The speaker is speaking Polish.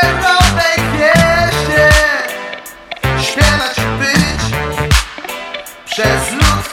czerwonej Śpiewać być przez lud